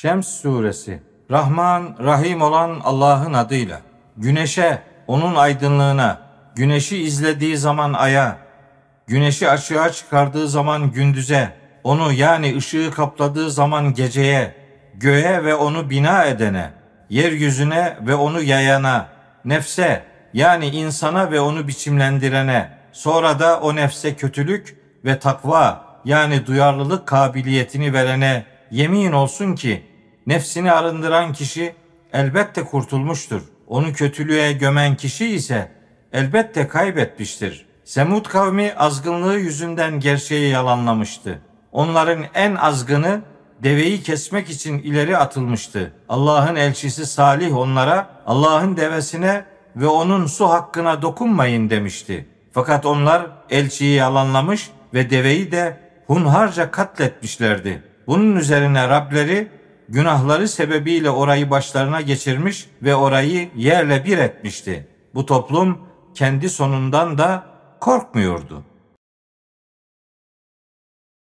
Şems suresi. Rahman, Rahim olan Allah'ın adıyla. Güneşe, onun aydınlığına, güneşi izlediği zaman aya, güneşi açığa çıkardığı zaman gündüze, onu yani ışığı kapladığı zaman geceye, göğe ve onu bina edene, yeryüzüne ve onu yayana, nefse yani insana ve onu biçimlendirene, sonra da o nefse kötülük ve takva yani duyarlılık kabiliyetini verene yemin olsun ki nefsini arındıran kişi elbette kurtulmuştur. Onu kötülüğe gömen kişi ise elbette kaybetmiştir. Semud kavmi azgınlığı yüzünden gerçeği yalanlamıştı. Onların en azgını deveyi kesmek için ileri atılmıştı. Allah'ın elçisi Salih onlara Allah'ın devesine ve onun su hakkına dokunmayın demişti. Fakat onlar elçiyi yalanlamış ve deveyi de hunharca katletmişlerdi. Bunun üzerine Rableri günahları sebebiyle orayı başlarına geçirmiş ve orayı yerle bir etmişti. Bu toplum kendi sonundan da korkmuyordu.